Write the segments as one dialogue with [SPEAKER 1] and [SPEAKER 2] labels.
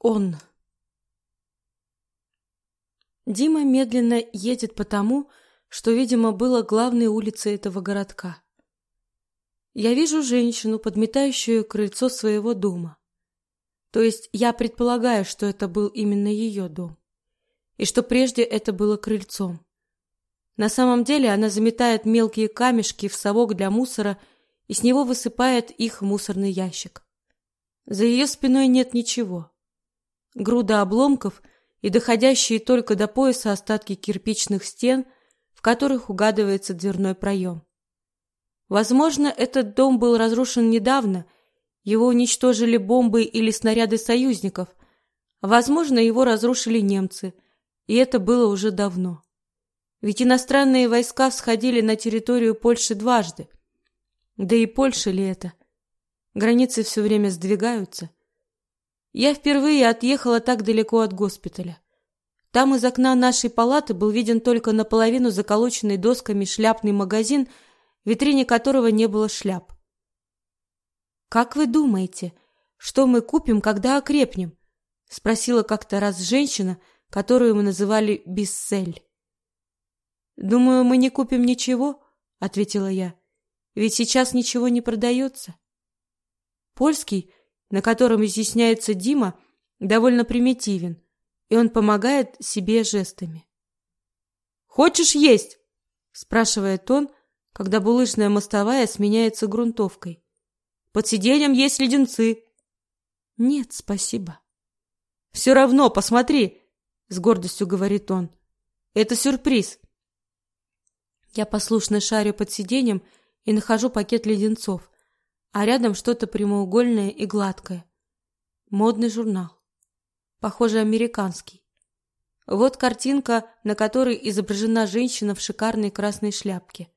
[SPEAKER 1] Он. Дима медленно едет по тому, что, видимо, было главной улицей этого городка. Я вижу женщину, подметающую крыльцо своего дома. То есть я предполагаю, что это был именно ее дом. И что прежде это было крыльцом. На самом деле она заметает мелкие камешки в совок для мусора и с него высыпает их в мусорный ящик. За ее спиной нет ничего груда обломков и доходящие только до пояса остатки кирпичных стен, в которых угадывается дверной проем. Возможно, этот дом был разрушен недавно, его уничтожили бомбы или снаряды союзников, возможно, его разрушили немцы, и это было уже давно. Ведь иностранные войска всходили на территорию Польши дважды. Да и Польша ли это? Границы все время сдвигаются. Я впервые отъехала так далеко от госпиталя. Там из окна нашей палаты был виден только наполовину заколоченный досками шляпный магазин, в витрине которого не было шляп. «Как вы думаете, что мы купим, когда окрепнем?» — спросила как-то раз женщина, которую мы называли Биссель. «Думаю, мы не купим ничего», — ответила я, — «ведь сейчас ничего не продается». Польский на котором изъясняется Дима, довольно примитивен, и он помогает себе жестами. «Хочешь есть?» – спрашивает он, когда булыжная мостовая сменяется грунтовкой. «Под сиденьем есть леденцы». «Нет, спасибо». «Все равно, посмотри!» – с гордостью говорит он. «Это сюрприз». Я послушно шарю под сиденьем и нахожу пакет леденцов, а рядом что-то прямоугольное и гладкое. Модный журнал. Похоже, американский. Вот картинка, на которой изображена женщина в шикарной красной шляпке.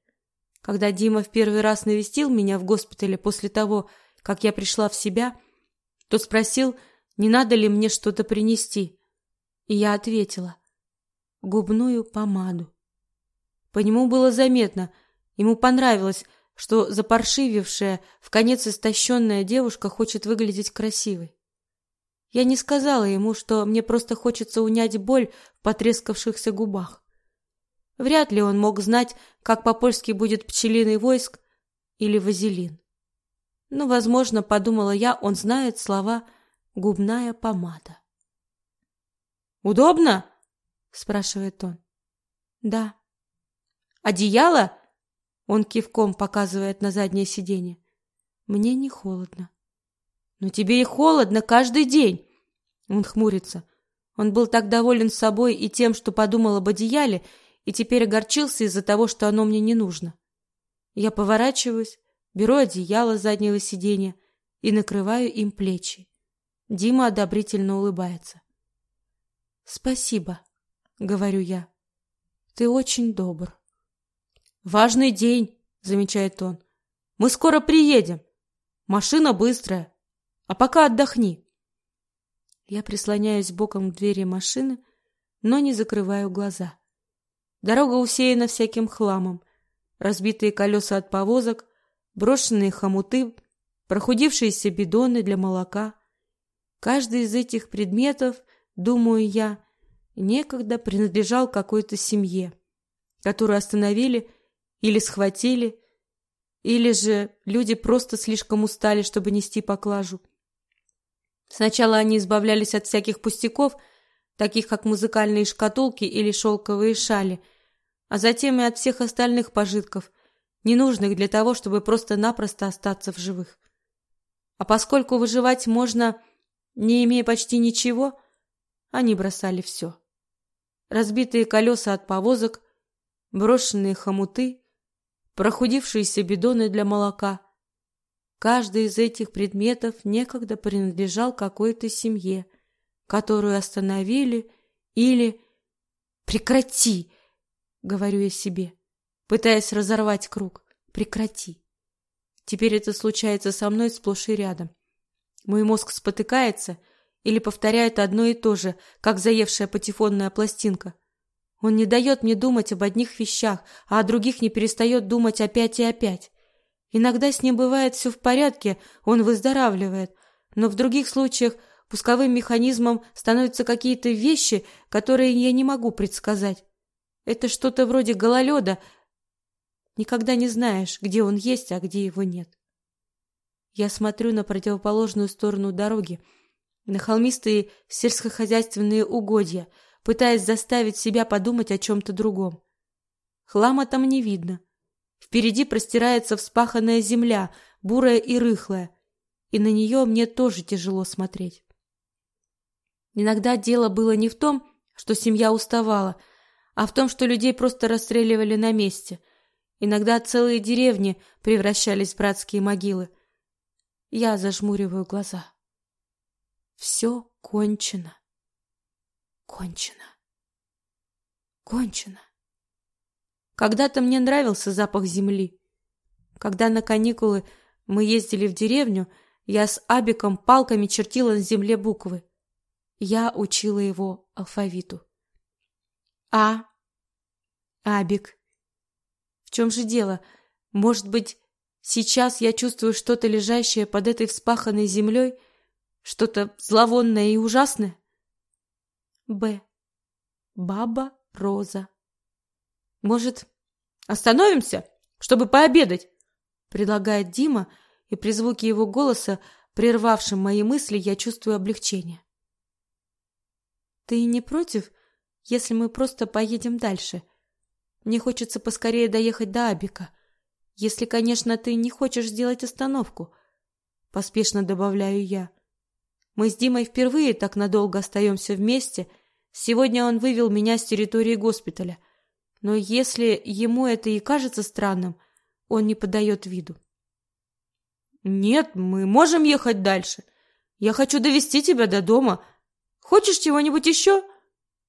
[SPEAKER 1] Когда Дима в первый раз навестил меня в госпитале после того, как я пришла в себя, то спросил, не надо ли мне что-то принести. И я ответила: губную помаду. По нему было заметно, ему понравилось, что запаршивившая, в конец истощенная девушка хочет выглядеть красивой. Я не сказала ему, что мне просто хочется унять боль в потрескавшихся губах. Вряд ли он мог знать, как по-польски будет пчелиный войск или вазелин. Но, возможно, подумала я, он знает слова губная помада. Удобно? спрашивает он. Да. Одеяло он кивком показывает на заднее сиденье. Мне не холодно. Но тебе и холодно каждый день. Он хмурится. Он был так доволен собой и тем, что подумал об одеяле, и теперь огорчился из-за того, что оно мне не нужно. Я поворачиваюсь, беру одеяло с заднего сиденья и накрываю им плечи. Дима одобрительно улыбается. Спасибо, говорю я. Ты очень добр. Важный день, замечает он. Мы скоро приедем. Машина быстрая. А пока отдохни. Я прислоняюсь боком к двери машины, но не закрываю глаза. Дорога усеяна всяким хламом. Разбитые колеса от повозок, брошенные хомуты, прохудившиеся бидоны для молока. Каждый из этих предметов, думаю я, некогда принадлежал какой-то семье, которую остановили или схватили, или же люди просто слишком устали, чтобы нести поклажу. Сначала они избавлялись от всяких пустяков, таких как музыкальные шкатулки или шелковые шали, а затем и от всех остальных пожитков, ненужных для того, чтобы просто-напросто остаться в живых. А поскольку выживать можно, не имея почти ничего, они бросали все. Разбитые колеса от повозок, брошенные хомуты, прохудившиеся бидоны для молока. Каждый из этих предметов некогда принадлежал какой-то семье, которую остановили или... Прекрати, говорю я себе, пытаясь разорвать круг. Прекрати. Теперь это случается со мной сплошь и рядом. Мой мозг спотыкается или повторяет одно и то же, как заевшая патефонная пластинка. Он не дает мне думать об одних вещах, а о других не перестает думать опять и опять. Иногда с ним бывает все в порядке, он выздоравливает, но в других случаях пусковым механизмом становятся какие-то вещи, которые я не могу предсказать. Это что-то вроде гололеда. Никогда не знаешь, где он есть, а где его нет. Я смотрю на противоположную сторону дороги, на холмистые сельскохозяйственные угодья, пытаясь заставить себя подумать о чем-то другом. Хлама там не видно. Впереди простирается вспаханная земля, бурая и рыхлая, и на нее мне тоже тяжело смотреть. Иногда дело было не в том, что семья уставала, а в том, что людей просто расстреливали на месте. Иногда целые деревни превращались в братские могилы. Я зажмуриваю глаза. Все кончено. Кончено. Кончено. Когда-то мне нравился запах земли. Когда на каникулы мы ездили в деревню, я с Абиком палками чертила на земле буквы. Я учила его алфавиту. А. Абик. В чем же дело? Может быть, сейчас я чувствую что-то лежащее под этой вспаханной землей, что-то зловонное и ужасное? Б. Баба Роза. Может, остановимся, чтобы пообедать? Предлагает Дима, и при звуке его голоса, прервавшем мои мысли, я чувствую облегчение. Ты не против, если мы просто поедем дальше? Мне хочется поскорее доехать до Абика. Если, конечно, ты не хочешь сделать остановку, поспешно добавляю я. Мы с Димой впервые так надолго остаемся вместе. Сегодня он вывел меня с территории госпиталя. Но если ему это и кажется странным, он не подает виду. Нет, мы можем ехать дальше. Я хочу довести тебя до дома, Хочешь чего-нибудь еще?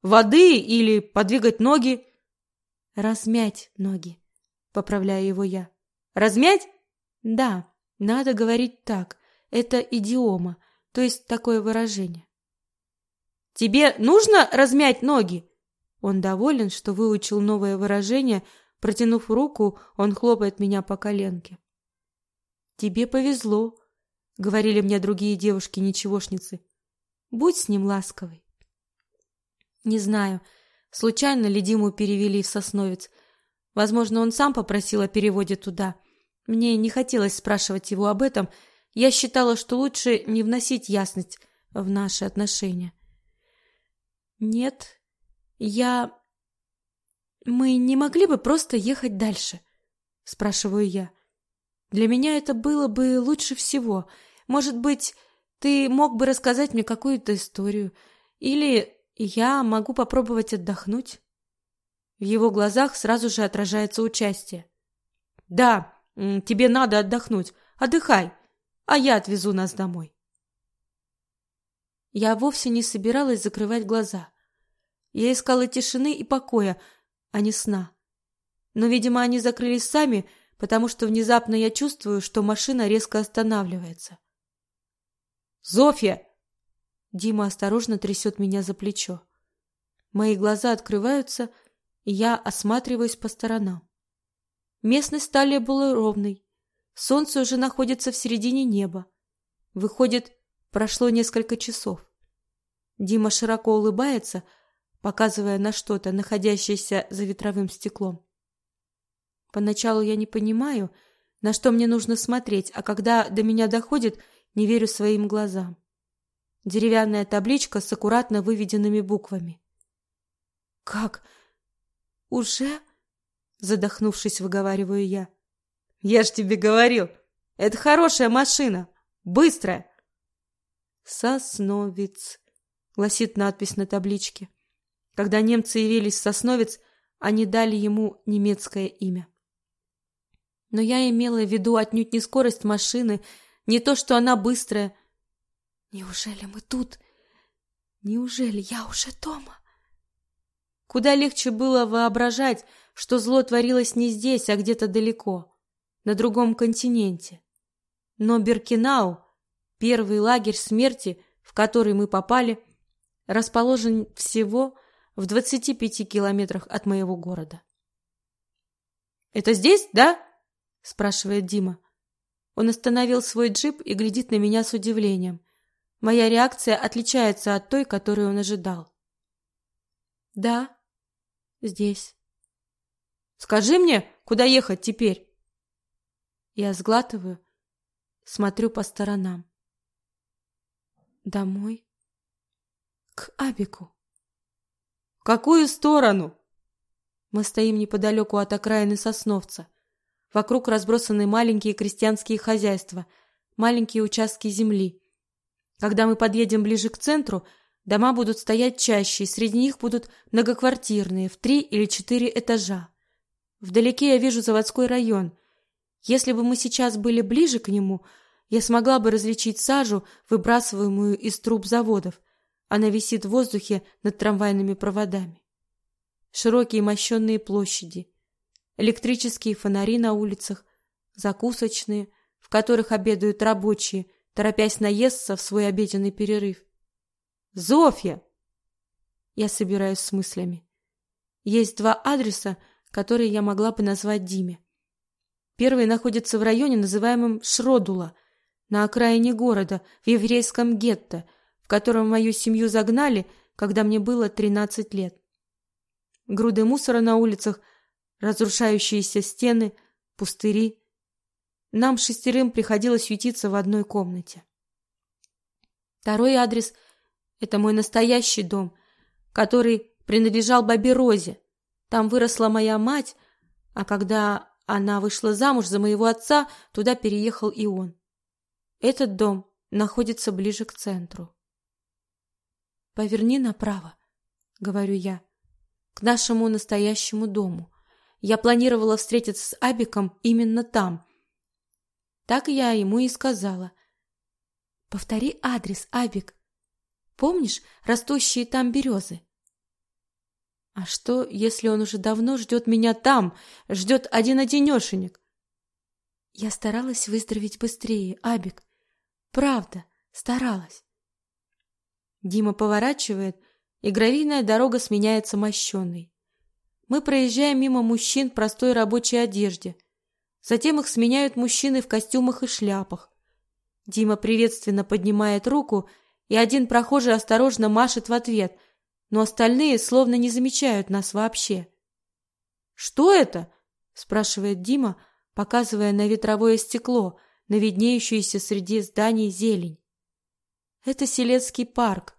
[SPEAKER 1] Воды или подвигать ноги? Размять ноги, поправляю его я. Размять? Да, надо говорить так. Это идиома, то есть такое выражение. Тебе нужно размять ноги? Он доволен, что выучил новое выражение. Протянув руку, он хлопает меня по коленке. Тебе повезло, говорили мне другие девушки-ничегошницы. Будь с ним ласковой. Не знаю, случайно ли Диму перевели в Сосновец. Возможно, он сам попросил о переводе туда. Мне не хотелось спрашивать его об этом. Я считала, что лучше не вносить ясность в наши отношения. Нет, я... Мы не могли бы просто ехать дальше? Спрашиваю я. Для меня это было бы лучше всего. Может быть, ты мог бы рассказать мне какую-то историю, или я могу попробовать отдохнуть. В его глазах сразу же отражается участие. Да, тебе надо отдохнуть. Отдыхай, а я отвезу нас домой. Я вовсе не собиралась закрывать глаза. Я искала тишины и покоя, а не сна. Но, видимо, они закрылись сами, потому что внезапно я чувствую, что машина резко останавливается. Зофья!» Дима осторожно трясет меня за плечо. Мои глаза открываются, и я осматриваюсь по сторонам. Местность стали была ровной. Солнце уже находится в середине неба. Выходит, прошло несколько часов. Дима широко улыбается, показывая на что-то, находящееся за ветровым стеклом. Поначалу я не понимаю, на что мне нужно смотреть, а когда до меня доходит, не верю своим глазам. Деревянная табличка с аккуратно выведенными буквами. Как? Уже? Задохнувшись, выговариваю я. Я ж тебе говорил, это хорошая машина, быстрая. Сосновец, гласит надпись на табличке. Когда немцы явились в Сосновец, они дали ему немецкое имя. Но я имела в виду отнюдь не скорость машины, не то, что она быстрая. Неужели мы тут? Неужели я уже дома? Куда легче было воображать, что зло творилось не здесь, а где-то далеко, на другом континенте. Но Беркинау, первый лагерь смерти, в который мы попали, расположен всего в 25 километрах от моего города. «Это здесь, да?» – спрашивает Дима. Он остановил свой джип и глядит на меня с удивлением. Моя реакция отличается от той, которую он ожидал. Да, здесь. Скажи мне, куда ехать теперь? Я сглатываю, смотрю по сторонам. Домой? К Абику. В какую сторону? Мы стоим неподалеку от окраины Сосновца. Вокруг разбросаны маленькие крестьянские хозяйства, маленькие участки земли. Когда мы подъедем ближе к центру, дома будут стоять чаще, и среди них будут многоквартирные, в три или четыре этажа. Вдалеке я вижу заводской район. Если бы мы сейчас были ближе к нему, я смогла бы различить сажу, выбрасываемую из труб заводов. Она висит в воздухе над трамвайными проводами. Широкие мощенные площади, электрические фонари на улицах, закусочные, в которых обедают рабочие – торопясь наесться в свой обеденный перерыв. «Зофья!» Я собираюсь с мыслями. Есть два адреса, которые я могла бы назвать Диме. Первый находится в районе, называемом Шродула, на окраине города, в еврейском гетто, в котором мою семью загнали, когда мне было 13 лет. Груды мусора на улицах, разрушающиеся стены, пустыри, нам шестерым приходилось ютиться в одной комнате. Второй адрес — это мой настоящий дом, который принадлежал бабе Розе. Там выросла моя мать, а когда она вышла замуж за моего отца, туда переехал и он. Этот дом находится ближе к центру. «Поверни направо», — говорю я, — «к нашему настоящему дому. Я планировала встретиться с Абиком именно там, так я ему и сказала. Повтори адрес, Абик. Помнишь растущие там березы? А что, если он уже давно ждет меня там, ждет один-одинешенек? Я старалась выздороветь быстрее, Абик. Правда, старалась. Дима поворачивает, и гравийная дорога сменяется мощенной. Мы проезжаем мимо мужчин в простой рабочей одежде – Затем их сменяют мужчины в костюмах и шляпах. Дима приветственно поднимает руку, и один прохожий осторожно машет в ответ, но остальные словно не замечают нас вообще. «Что это?» – спрашивает Дима, показывая на ветровое стекло, на виднеющуюся среди зданий зелень. «Это Селецкий парк.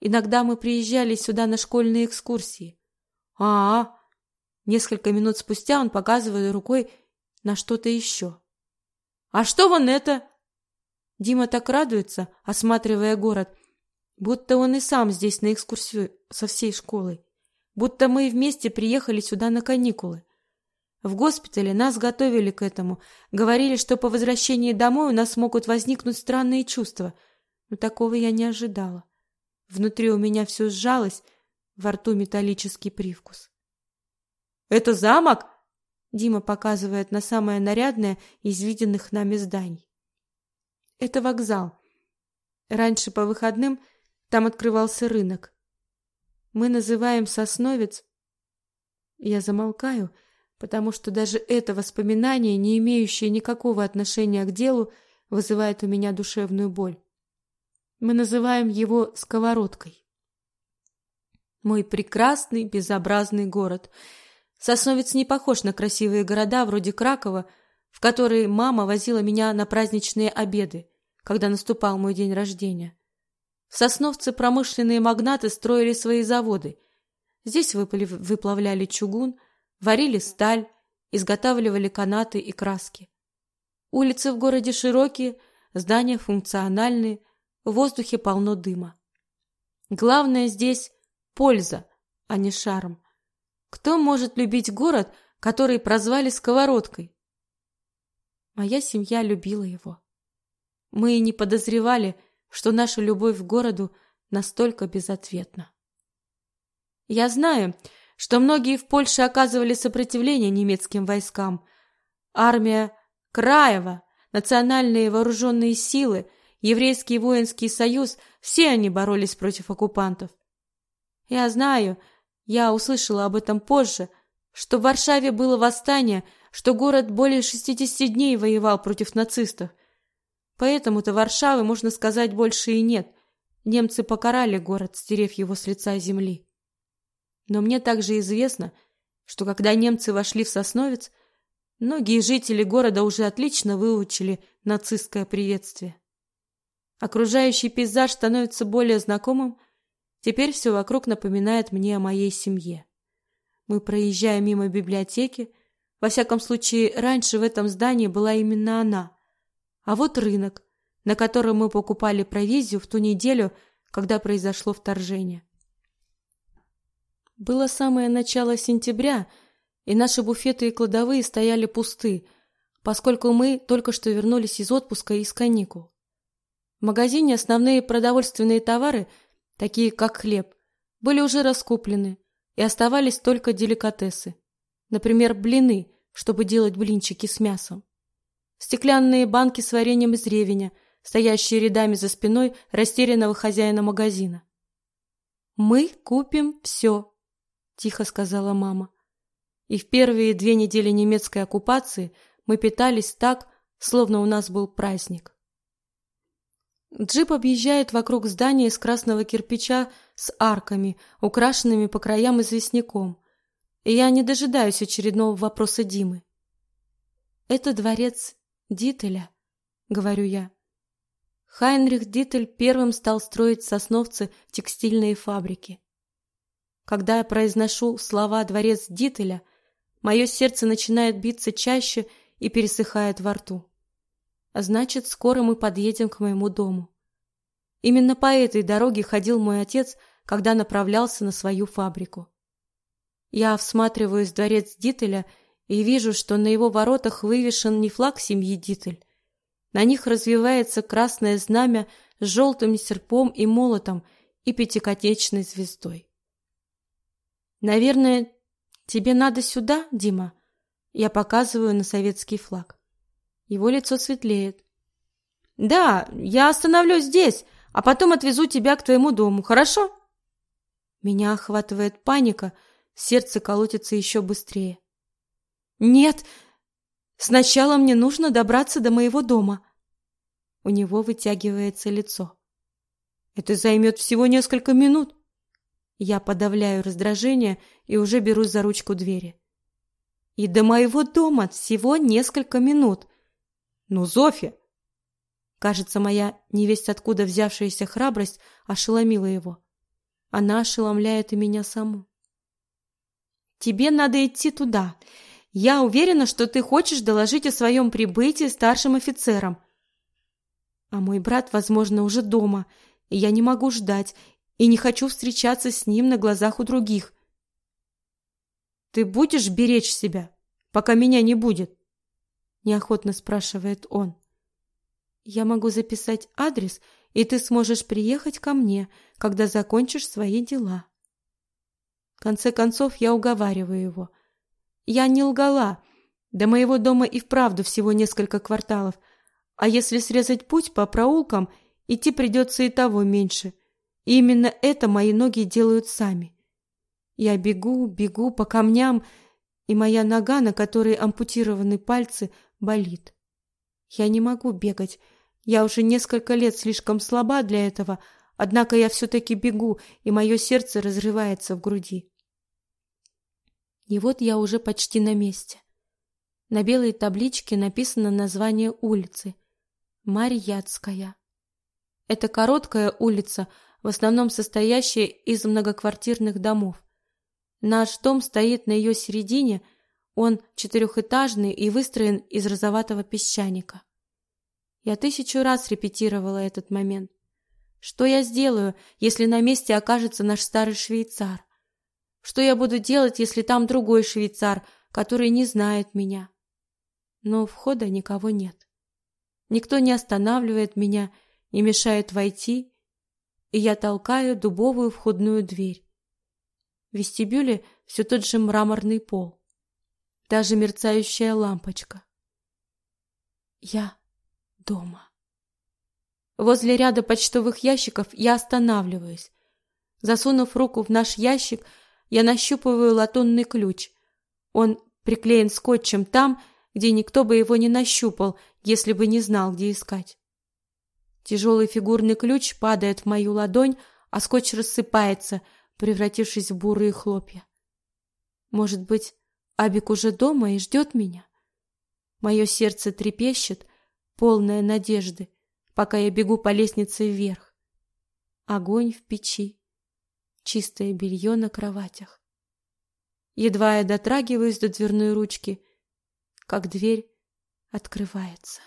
[SPEAKER 1] Иногда мы приезжали сюда на школьные экскурсии». «А-а!» Несколько минут спустя он показывает рукой на что-то еще. «А что вон это?» Дима так радуется, осматривая город, будто он и сам здесь на экскурсию со всей школой, будто мы вместе приехали сюда на каникулы. В госпитале нас готовили к этому, говорили, что по возвращении домой у нас могут возникнуть странные чувства, но такого я не ожидала. Внутри у меня все сжалось, во рту металлический привкус. «Это замок?» Дима показывает на самое нарядное из виденных нами зданий. Это вокзал. Раньше по выходным там открывался рынок. Мы называем Сосновец. Я замолкаю, потому что даже это воспоминание, не имеющее никакого отношения к делу, вызывает у меня душевную боль. Мы называем его сковородкой. Мой прекрасный безобразный город — Сосновец не похож на красивые города вроде Кракова, в которые мама возила меня на праздничные обеды, когда наступал мой день рождения. В Сосновце промышленные магнаты строили свои заводы. Здесь выплавляли чугун, варили сталь, изготавливали канаты и краски. Улицы в городе широкие, здания функциональные, в воздухе полно дыма. Главное здесь польза, а не шарм. Кто может любить город, который прозвали сковородкой? Моя семья любила его. Мы и не подозревали, что наша любовь к городу настолько безответна. Я знаю, что многие в Польше оказывали сопротивление немецким войскам. Армия Краева, национальные вооруженные силы, еврейский воинский союз – все они боролись против оккупантов. Я знаю, я услышала об этом позже, что в Варшаве было восстание, что город более 60 дней воевал против нацистов. Поэтому-то Варшавы, можно сказать, больше и нет. Немцы покарали город, стерев его с лица земли. Но мне также известно, что когда немцы вошли в Сосновец, многие жители города уже отлично выучили нацистское приветствие. Окружающий пейзаж становится более знакомым, теперь все вокруг напоминает мне о моей семье. Мы проезжаем мимо библиотеки, во всяком случае, раньше в этом здании была именно она. А вот рынок, на котором мы покупали провизию в ту неделю, когда произошло вторжение. Было самое начало сентября, и наши буфеты и кладовые стояли пусты, поскольку мы только что вернулись из отпуска и из каникул. В магазине основные продовольственные товары, такие как хлеб, были уже раскуплены, и оставались только деликатесы. Например, блины, чтобы делать блинчики с мясом. Стеклянные банки с вареньем из ревеня, стоящие рядами за спиной растерянного хозяина магазина. «Мы купим все», тихо сказала мама. И в первые две недели немецкой оккупации мы питались так, словно у нас был праздник. Джип объезжает вокруг здания из красного кирпича с арками, украшенными по краям известняком. И я не дожидаюсь очередного вопроса Димы. «Это дворец Дителя», — говорю я. Хайнрих Дитель первым стал строить в Сосновце текстильные фабрики. Когда я произношу слова «дворец Дителя», мое сердце начинает биться чаще и пересыхает во рту. А значит, скоро мы подъедем к моему дому. Именно по этой дороге ходил мой отец, когда направлялся на свою фабрику. Я всматриваюсь в дворец Дителя и вижу, что на его воротах вывешен не флаг семьи Дитель. На них развивается красное знамя с желтым серпом и молотом и пятиконечной звездой. Наверное, тебе надо сюда, Дима. Я показываю на советский флаг. Его лицо светлеет. Да, я остановлюсь здесь, а потом отвезу тебя к твоему дому, хорошо? Меня охватывает паника, сердце колотится еще быстрее. Нет, сначала мне нужно добраться до моего дома. У него вытягивается лицо. Это займет всего несколько минут. Я подавляю раздражение и уже берусь за ручку двери. И до моего дома всего несколько минут. Ну, Зофи! Кажется, моя невесть откуда взявшаяся храбрость ошеломила его. Она ошеломляет и меня саму. Тебе надо идти туда. Я уверена, что ты хочешь доложить о своем прибытии старшим офицерам. А мой брат, возможно, уже дома, я не могу ждать, и не хочу встречаться с ним на глазах у других. Ты будешь беречь себя, пока меня не будет? неохотно спрашивает он. Я могу записать адрес, и ты сможешь приехать ко мне, когда закончишь свои дела. В конце концов я уговариваю его. Я не лгала. До моего дома и вправду всего несколько кварталов, а если срезать путь по проулкам, идти придется и того меньше. Именно это мои ноги делают сами. Я бегу, бегу по камням, и моя нога, на которой ампутированы пальцы, болит. Я не могу бегать. Я уже несколько лет слишком слаба для этого, однако я все-таки бегу, и мое сердце разрывается в груди. И вот я уже почти на месте. На белой табличке написано название улицы – Марьяцкая. Это короткая улица – в основном состоящая из многоквартирных домов. Наш дом стоит на ее середине, он четырехэтажный и выстроен из розоватого песчаника. Я тысячу раз репетировала этот момент. Что я сделаю, если на месте окажется наш старый швейцар? Что я буду делать, если там другой швейцар, который не знает меня? Но входа никого нет. Никто не останавливает меня, не мешает войти и я толкаю дубовую входную дверь. В вестибюле все тот же мраморный пол, даже мерцающая лампочка. Я дома. Возле ряда почтовых ящиков я останавливаюсь. Засунув руку в наш ящик, я нащупываю латунный ключ. Он приклеен скотчем там, где никто бы его не нащупал, если бы не знал, где искать. Тяжелый фигурный ключ падает в мою ладонь, а скотч рассыпается, превратившись в бурые хлопья. Может быть, Абик уже дома и ждет меня? Мое сердце трепещет, полное надежды, пока я бегу по лестнице вверх. Огонь в печи, чистое белье на кроватях. Едва я дотрагиваюсь до дверной ручки, как дверь открывается.